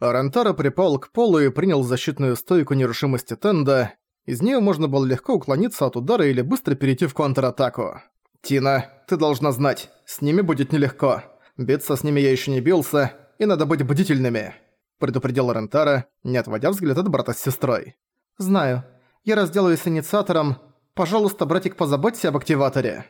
Рентара припал к полу и принял защитную стойку нерушимости Тенда. Из нее можно было легко уклониться от удара или быстро перейти в контратаку. «Тина, ты должна знать, с ними будет нелегко. Биться с ними я еще не бился, и надо быть бдительными», предупредил Рентара, не отводя взгляд от брата с сестрой. «Знаю. Я разделаюсь с инициатором. Пожалуйста, братик, позаботься об активаторе».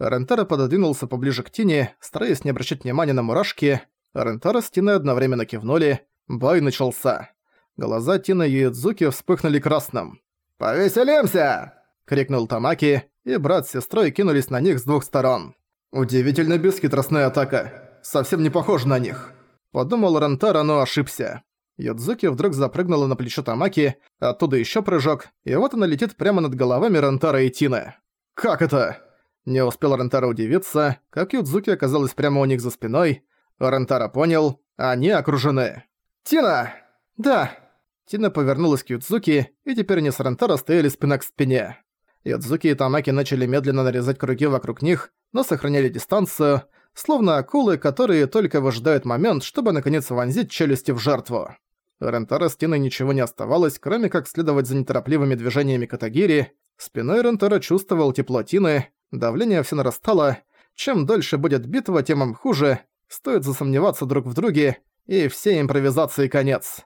Рентара пододвинулся поближе к Тине, стараясь не обращать внимания на мурашки. Рентара с Тиной одновременно кивнули. Бой начался. Глаза Тины и Идзуки вспыхнули красным. «Повеселимся!» — крикнул Тамаки, и брат с сестрой кинулись на них с двух сторон. «Удивительно бесхитростная атака. Совсем не похожа на них», — подумал Рентара, но ошибся. Юдзуки вдруг запрыгнула на плечо Тамаки, оттуда еще прыжок, и вот она летит прямо над головами Рентара и Тины. «Как это?» Не успел Рентара удивиться, как Юдзуки оказалась прямо у них за спиной. Рентара понял, они окружены. «Тина!» «Да!» Тина повернулась к Юдзуки, и теперь они с Рентара стояли спина к спине. Юдзуки и Тамаки начали медленно нарезать круги вокруг них, но сохраняли дистанцию, словно акулы, которые только выжидают момент, чтобы наконец вонзить челюсти в жертву. Рентара с Тиной ничего не оставалось, кроме как следовать за неторопливыми движениями Катагири. Спиной Рентара чувствовал тепло Тины, давление все нарастало. Чем дольше будет битва, тем им хуже. Стоит засомневаться друг в друге, и все импровизации конец.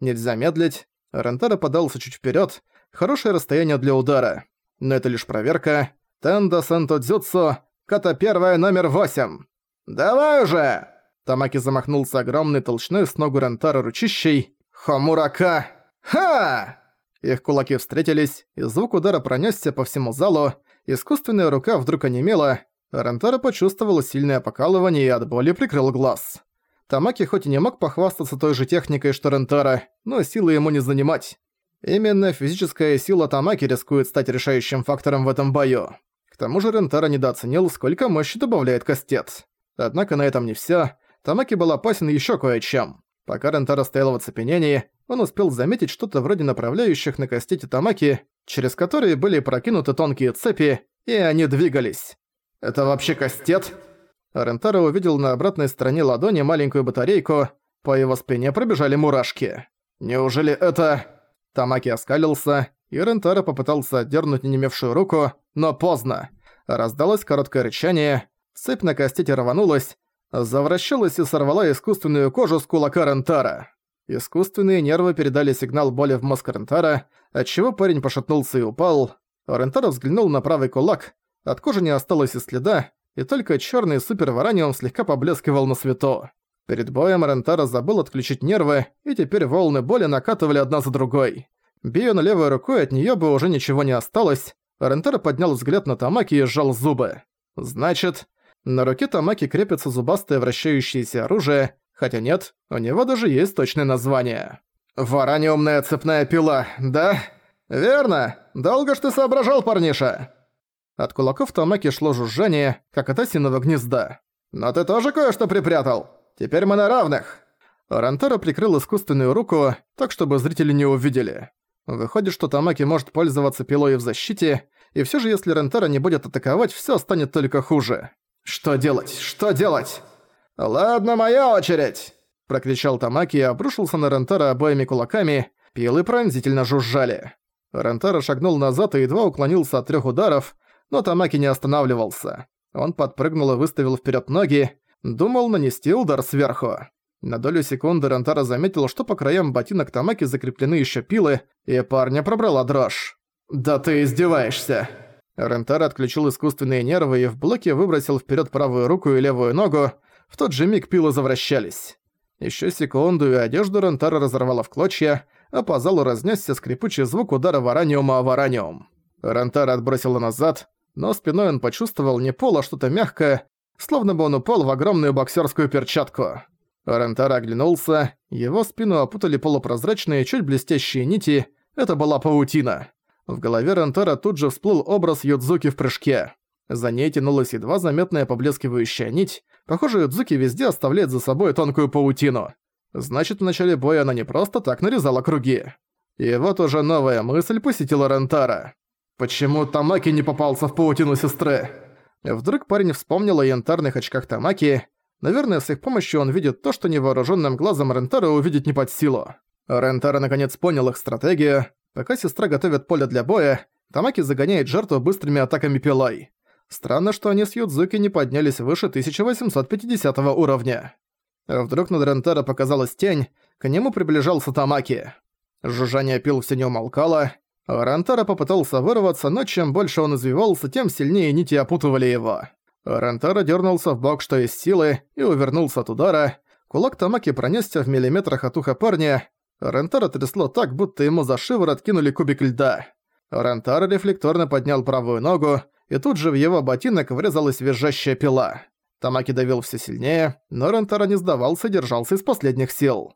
Нельзя медлить. Рентара подался чуть вперед. Хорошее расстояние для удара. Но это лишь проверка. Тенда Сэнто Дзюцу, ката первая номер восемь. «Давай уже!» Тамаки замахнулся огромной толщной с ногу Рентара ручищей. «Хомурака! Ха!» Их кулаки встретились, и звук удара пронесся по всему залу. Искусственная рука вдруг онемела. Рентара почувствовал сильное покалывание и от боли прикрыл глаз. Тамаки хоть и не мог похвастаться той же техникой, что Рентара, но силы ему не занимать. Именно физическая сила Тамаки рискует стать решающим фактором в этом бою. К тому же Рентара недооценил, сколько мощи добавляет кастет. Однако на этом не всё. Тамаки был опасен ещё кое-чем. Пока Рентара стоял в оцепенении, он успел заметить что-то вроде направляющих на кастете Тамаки, через которые были прокинуты тонкие цепи, и они двигались. «Это вообще кастет?» Рентаро увидел на обратной стороне ладони маленькую батарейку, по его спине пробежали мурашки. «Неужели это...» Тамаки оскалился, и Рентаро попытался отдернуть ненемевшую руку, но поздно. Раздалось короткое рычание, цепь на кастете рванулась, завращалась и сорвала искусственную кожу с кулака Рентара. Искусственные нервы передали сигнал боли в мозг Рентара, отчего парень пошатнулся и упал. Рентаро взглянул на правый кулак, от кожи не осталось и следа, и только черный супер-вараниум слегка поблескивал на свету. Перед боем Рентара забыл отключить нервы, и теперь волны боли накатывали одна за другой. Бия на левой рукой, от нее бы уже ничего не осталось. Рентара поднял взгляд на Тамаки и сжал зубы. Значит, на руке Тамаки крепится зубастое вращающееся оружие, хотя нет, у него даже есть точное название. «Вараниумная цепная пила, да?» «Верно! Долго ж ты соображал, парниша?» От кулаков Тамаки шло жужжание, как от осиного гнезда. «Но ты тоже кое-что припрятал? Теперь мы на равных!» Рантера прикрыл искусственную руку, так чтобы зрители не увидели. Выходит, что Тамаки может пользоваться пилой в защите, и всё же если Рентера не будет атаковать, всё станет только хуже. «Что делать? Что делать?» «Ладно, моя очередь!» – прокричал Тамаки и обрушился на Рентера обоими кулаками, пилы пронзительно жужжали. Рентера шагнул назад и едва уклонился от трёх ударов, но Тамаки не останавливался. Он подпрыгнул и выставил вперед ноги, думал нанести удар сверху. На долю секунды Рентара заметил, что по краям ботинок Тамаки закреплены еще пилы, и парня пробрала дрожь. «Да ты издеваешься!» Рентара отключил искусственные нервы и в блоке выбросил вперед правую руку и левую ногу. В тот же миг пилы завращались. Еще секунду, и одежду Рентара разорвала в клочья, а по залу разнесся скрипучий звук удара вараниума о вараниум. Рентара отбросила назад, но спиной он почувствовал не пол, а что-то мягкое, словно бы он упал в огромную боксерскую перчатку. Рентара оглянулся, его спину опутали полупрозрачные, чуть блестящие нити, это была паутина. В голове Рентара тут же всплыл образ Юдзуки в прыжке. За ней тянулась едва заметная поблескивающая нить, похоже, Юдзуки везде оставляет за собой тонкую паутину. Значит, в начале боя она не просто так нарезала круги. И вот уже новая мысль посетила Рентара. Почему Тамаки не попался в паутину сестры? Вдруг парень вспомнил о янтарных очках Тамаки. Наверное, с их помощью он видит то, что невооруженным глазом Рентара увидеть не под силу. Рентара наконец понял их стратегию. Пока сестра готовит поле для боя, Тамаки загоняет жертву быстрыми атаками пилой. Странно, что они с Юдзуки не поднялись выше 1850 уровня. Вдруг над Рентара показалась тень, к нему приближался Тамаки. Жужжание пил все не умолкало. Рентара попытался вырваться, но чем больше он извивался, тем сильнее нити опутывали его. Рентара дернулся в бок что из силы и увернулся от удара. Кулак Тамаки пронесся в миллиметрах от уха парня. Рентара трясло так, будто ему за шиворот кинули кубик льда. Рентара рефлекторно поднял правую ногу, и тут же в его ботинок врезалась визжащая пила. Тамаки давил все сильнее, но Рентара не сдавался и держался из последних сил.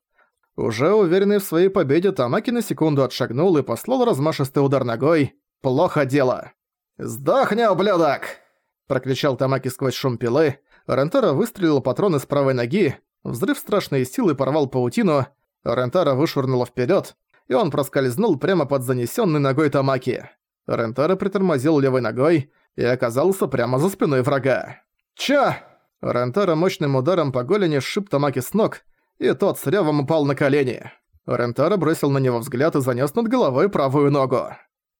Уже уверенный в своей победе, Тамаки на секунду отшагнул и послал размашистый удар ногой. Плохо дело. «Сдохни, ублюдок!» Прокричал Тамаки сквозь шум пилы. Рентара выстрелил патрон из правой ноги. Взрыв страшной силы порвал паутину. Рентара вышвырнула вперед, и он проскользнул прямо под занесенной ногой Тамаки. Рентара притормозил левой ногой и оказался прямо за спиной врага. «Чё?» Рентара мощным ударом по голени сшиб Тамаки с ног, и тот с ревом упал на колени. Рентара бросил на него взгляд и занёс над головой правую ногу.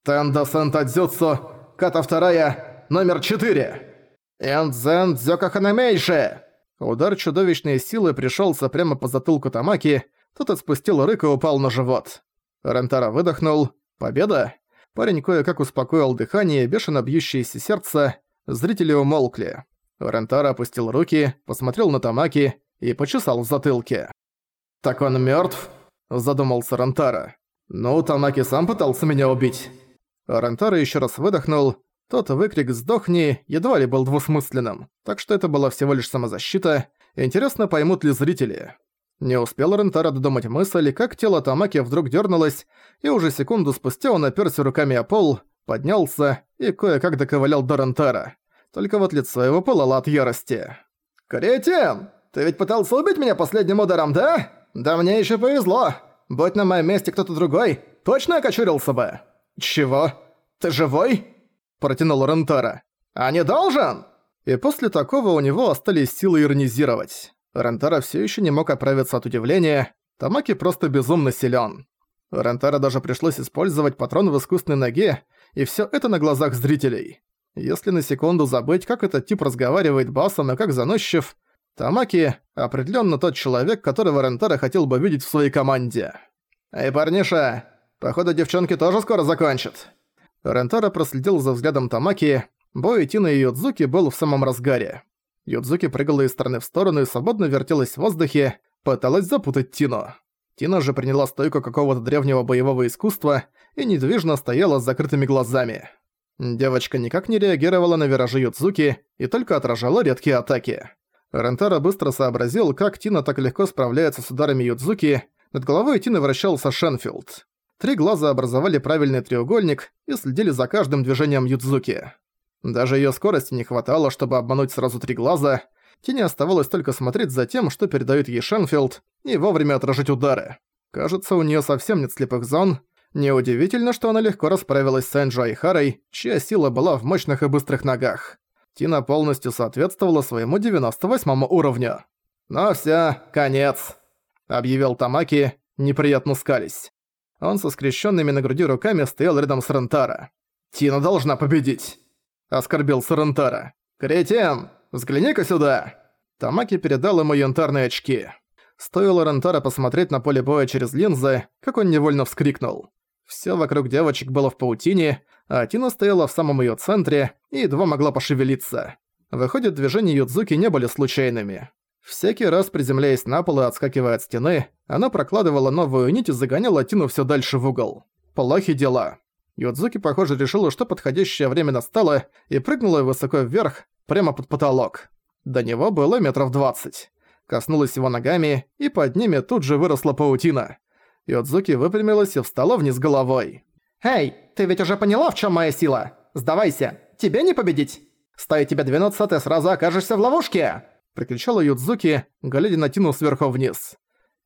«Тенда Сентадзюцу, ката вторая, номер четыре!» «Эндзен Дзёка Ханамейши!» Удар чудовищной силы пришёлся прямо по затылку Тамаки, тот отспустил рык и упал на живот. Рентара выдохнул. «Победа?» Парень кое-как успокоил дыхание, бешено бьющееся сердце. Зрители умолкли. Рентара опустил руки, посмотрел на Тамаки и почесал в затылке. «Так он мёртв?» – задумался Рентара. «Ну, Тамаки сам пытался меня убить». Рентара ещё раз выдохнул. Тот выкрик «Сдохни» едва ли был двусмысленным, так что это была всего лишь самозащита. Интересно, поймут ли зрители. Не успел Рентара додумать мысль, как тело Тамаки вдруг дернулось, и уже секунду спустя он оперся руками о пол, поднялся и кое-как доковылял до Рентара. Только вот лицо его пылало от ярости. «Кретин! Ты ведь пытался убить меня последним ударом, да? Да мне еще повезло! Будь на моем месте кто-то другой, точно окочурился бы!» «Чего? Ты живой?» Протянул Рентара. «А не должен?» И после такого у него остались силы иронизировать. Рентара все еще не мог оправиться от удивления, Тамаки просто безумно силен. Рентара даже пришлось использовать патрон в искусственной ноге, и все это на глазах зрителей. Если на секунду забыть, как этот тип разговаривает басом и как заносчив, Тамаки определенно тот человек, которого Рентара хотел бы видеть в своей команде. «Эй, парниша, походу девчонки тоже скоро закончат». Рентара проследил за взглядом Тамаки, бой Тина и Юдзуки был в самом разгаре. Юдзуки прыгала из стороны в сторону и свободно вертелась в воздухе, пыталась запутать Тину. Тина же приняла стойку какого-то древнего боевого искусства и недвижно стояла с закрытыми глазами. Девочка никак не реагировала на виражи Юдзуки и только отражала редкие атаки. Рентара быстро сообразил, как Тина так легко справляется с ударами Юдзуки, над головой Тины вращался Шенфилд. Три глаза образовали правильный треугольник и следили за каждым движением Юдзуки. Даже её скорости не хватало, чтобы обмануть сразу три глаза. Тине оставалось только смотреть за тем, что передаёт ей Шенфилд, и вовремя отражать удары. Кажется, у неё совсем нет слепых зон. Неудивительно, что она легко расправилась с Энджо и Харой, чья сила была в мощных и быстрых ногах. Тина полностью соответствовала своему 98 уровню. «Ну всё, конец», — объявил Тамаки, неприятно скались. Он со скрещенными на груди руками стоял рядом с Рентара. «Тина должна победить!» оскорбился Рентара. «Кретин, взгляни-ка сюда!» Тамаки передал ему янтарные очки. Стоило Рентара посмотреть на поле боя через линзы, как он невольно вскрикнул. Всё вокруг девочек было в паутине, а Тина стояла в самом её центре и едва могла пошевелиться. Выходит, движения Юдзуки не были случайными. Всякий раз приземляясь на пол и отскакивая от стены, она прокладывала новую нить и загоняла Тину всё дальше в угол. Плохи дела. Юдзуки, похоже, решила, что подходящее время настало, и прыгнула высоко вверх, прямо под потолок. До него было метров двадцать. Коснулась его ногами, и под ними тут же выросла паутина. Юдзуки выпрямилась и встала вниз головой. «Эй, ты ведь уже поняла, в чем моя сила? Сдавайся, тебе не победить! Стоит тебя двинуться, ты сразу окажешься в ловушке!» Прикричала Юдзуки, глядя на Тину сверху вниз.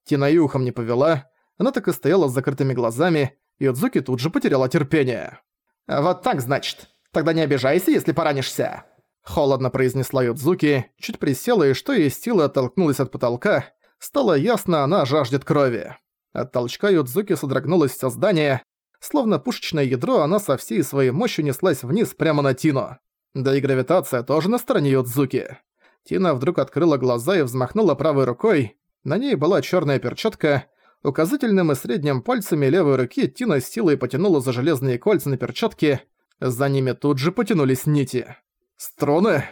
Тина и ухом не повела, она так и стояла с закрытыми глазами, Юдзуки тут же потеряла терпение. «Вот так, значит. Тогда не обижайся, если поранишься». Холодно произнесла Юдзуки, чуть присела и что есть силы оттолкнулась от потолка. Стало ясно, она жаждет крови. От толчка Юдзуки содрогнулось здание. Словно пушечное ядро, она со всей своей мощью неслась вниз прямо на Тину. Да и гравитация тоже на стороне Юдзуки. Тина вдруг открыла глаза и взмахнула правой рукой. На ней была черная перчатка. Указательным и средним пальцами левой руки Тина с силой потянула за железные кольца на перчатке. За ними тут же потянулись нити. «Струны?»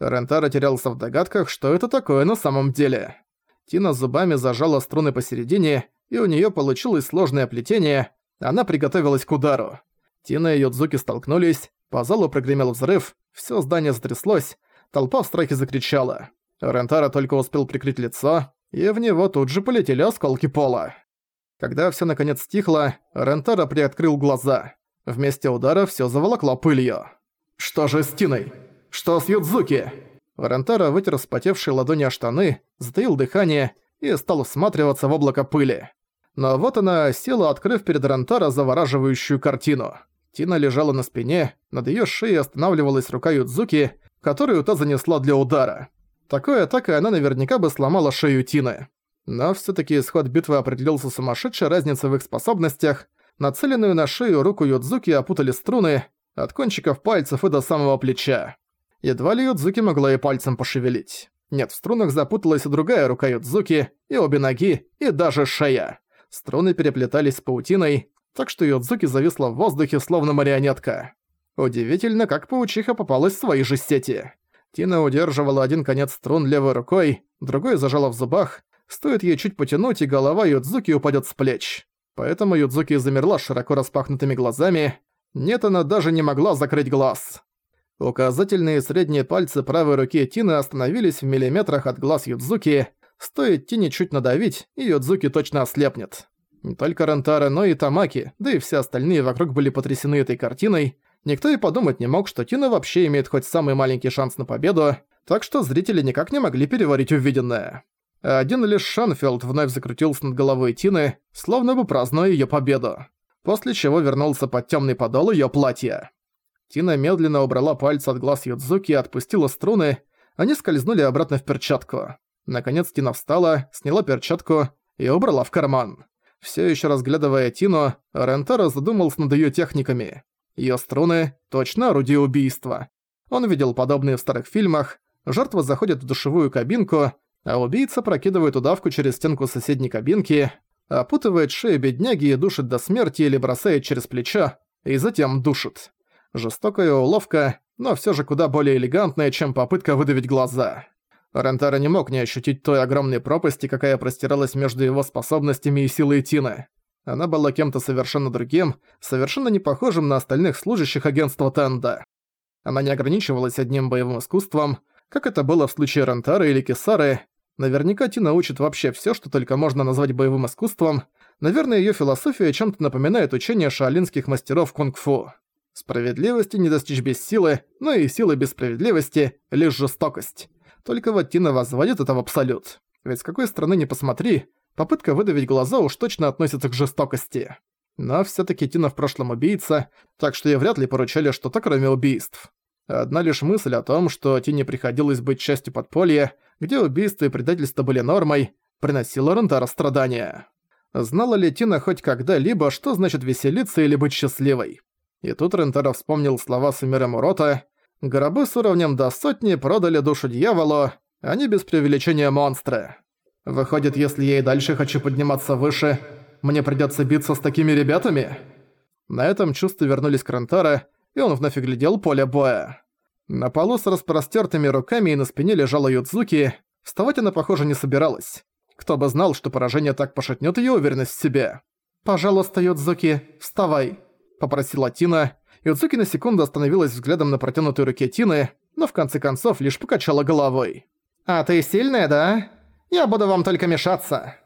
Рентара терялся в догадках, что это такое на самом деле. Тина зубами зажала струны посередине, и у неё получилось сложное плетение, она приготовилась к удару. Тина и Йодзуки столкнулись, по залу прогремел взрыв, всё здание затряслось, толпа в страхе закричала. Рентара только успел прикрыть лицо, и в него тут же полетели осколки пола. Когда всё наконец стихло, Рентара приоткрыл глаза. Вместе удара всё заволокло пылью. «Что же с Тиной?» «Что с Юдзуки?» Варантара вытер вспотевшие ладони о штаны, затаил дыхание и стал всматриваться в облако пыли. Но вот она села, открыв перед Рантара завораживающую картину. Тина лежала на спине, над её шеей останавливалась рука Юдзуки, которую та занесла для удара. Такой атакой она наверняка бы сломала шею Тины. Но всё-таки исход битвы определился сумасшедшей разницей в их способностях. Нацеленную на шею руку Юдзуки опутали струны, от кончиков пальцев и до самого плеча. Едва ли Юдзуки могла и пальцем пошевелить. Нет, в струнах запуталась и другая рука Юдзуки, и обе ноги, и даже шея. Струны переплетались с паутиной, так что Юдзуки зависла в воздухе, словно марионетка. Удивительно, как паучиха попалась в свои же сети. Тина удерживала один конец струн левой рукой, другой зажала в зубах. Стоит ей чуть потянуть, и голова Юдзуки упадет с плеч. Поэтому Юдзуки замерла широко распахнутыми глазами. Нет, она даже не могла закрыть глаз. Указательные и средние пальцы правой руки Тины остановились в миллиметрах от глаз Юдзуки. Стоит Тине чуть надавить, и Юдзуки точно ослепнет. Не только Рентара, но и Тамаки, да и все остальные вокруг были потрясены этой картиной. Никто и подумать не мог, что Тина вообще имеет хоть самый маленький шанс на победу, так что зрители никак не могли переварить увиденное. Один лишь Шанфилд вновь закрутился над головой Тины, словно бы празднуя её победу. После чего вернулся под тёмный подол её платья. Тина медленно убрала пальцы от глаз Юдзуки и отпустила струны, они скользнули обратно в перчатку. Наконец Тина встала, сняла перчатку и убрала в карман. Всё ещё разглядывая Тину, Рентаро задумался над её техниками. Её струны – точно орудие убийства. Он видел подобные в старых фильмах. Жертва заходит в душевую кабинку, а убийца прокидывает удавку через стенку соседней кабинки, опутывает шею бедняги и душит до смерти или бросает через плечо, и затем душит. Жестокая уловка, но всё же куда более элегантная, чем попытка выдавить глаза. Рентара не мог не ощутить той огромной пропасти, какая простиралась между его способностями и силой Тины. Она была кем-то совершенно другим, совершенно не похожим на остальных служащих агентства Тенда. Она не ограничивалась одним боевым искусством, как это было в случае Рентары или Кесары. Наверняка Тина учит вообще всё, что только можно назвать боевым искусством. Наверное, её философия чем-то напоминает учение шаолинских мастеров кунг-фу. Справедливости не достичь без силы, но и силы без справедливости — лишь жестокость. Только вот Тина возводит это в абсолют. Ведь с какой стороны ни посмотри, попытка выдавить глаза уж точно относится к жестокости. Но всё-таки Тина в прошлом убийца, так что ей вряд ли поручали что-то кроме убийств. Одна лишь мысль о том, что Тине приходилось быть частью подполья, где убийства и предательство были нормой, приносила Рентара страдания. Знала ли Тина хоть когда-либо, что значит веселиться или быть счастливой? И тут Рентаро вспомнил слова Сумира Мурота «Гробы с уровнем до сотни продали душу дьяволу, они без преувеличения монстры. Выходит, если я и дальше хочу подниматься выше, мне придётся биться с такими ребятами?» На этом чувства вернулись к Рентаро, и он вновь оглядел поле боя. На полу с распростёртыми руками и на спине лежала Юдзуки, вставать она, похоже, не собиралась. Кто бы знал, что поражение так пошатнёт её уверенность в себе. «Пожалуйста, Юдзуки, вставай!» — попросила Тина. Юцуки на секунду остановилась взглядом на протянутой руке Тины, но в конце концов лишь покачала головой. «А ты сильная, да? Я буду вам только мешаться!»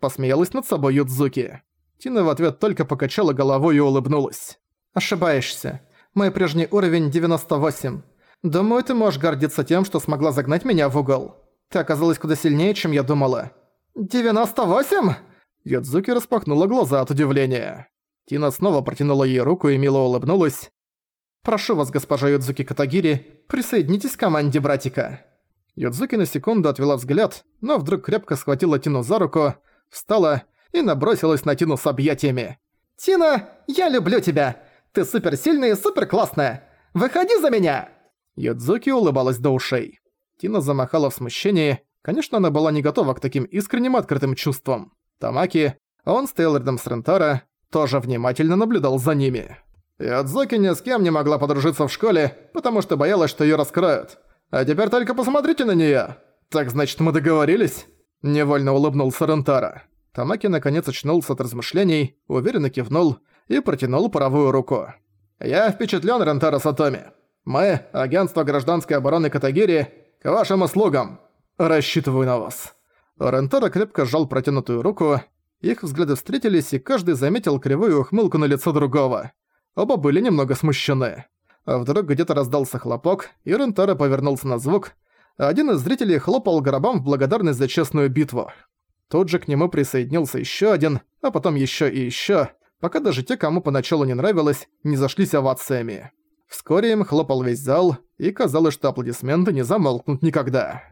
Посмеялась над собой Юдзуки. Тина в ответ только покачала головой и улыбнулась. «Ошибаешься. Мой прежний уровень 98. Думаю, ты можешь гордиться тем, что смогла загнать меня в угол. Ты оказалась куда сильнее, чем я думала». «98?» Юдзуки распахнула глаза от удивления. Тина снова протянула ей руку и мило улыбнулась. Прошу вас, госпожа Юдзуки Катагири, присоединитесь к команде братика». Юдзуки на секунду отвела взгляд, но вдруг крепко схватила Тину за руку, встала и набросилась на Тину с объятиями. «Тина, я люблю тебя! Ты суперсильная и суперклассная! Выходи за меня!» Юдзуки улыбалась до ушей. Тина замахала в смущении. Конечно, она была не готова к таким искренним открытым чувствам. Тамаки, он стоял рядом с Рентара, тоже внимательно наблюдал за ними. Ядзуки ни с кем не могла подружиться в школе, потому что боялась, что её раскроют. А теперь только посмотрите на неё. Так значит, мы договорились?» Невольно улыбнулся Рентара. Тамаки наконец очнулся от размышлений, уверенно кивнул и протянул правую руку. «Я впечатлен, Рентара Сатоми. Мы, агентство гражданской обороны Катагири, к вашим услугам. Рассчитываю на вас». Рентара крепко сжал протянутую руку, их взгляды встретились, и каждый заметил кривую ухмылку на лицо другого. Оба были немного смущены. А вдруг где-то раздался хлопок, и Рентара повернулся на звук. Один из зрителей хлопал гробам в благодарность за честную битву. Тут же к нему присоединился еще один, а потом еще и еще, пока даже те, кому поначалу не нравилось, не зашлись овациями. Вскоре им хлопал весь зал, и казалось, что аплодисменты не замолкнут никогда.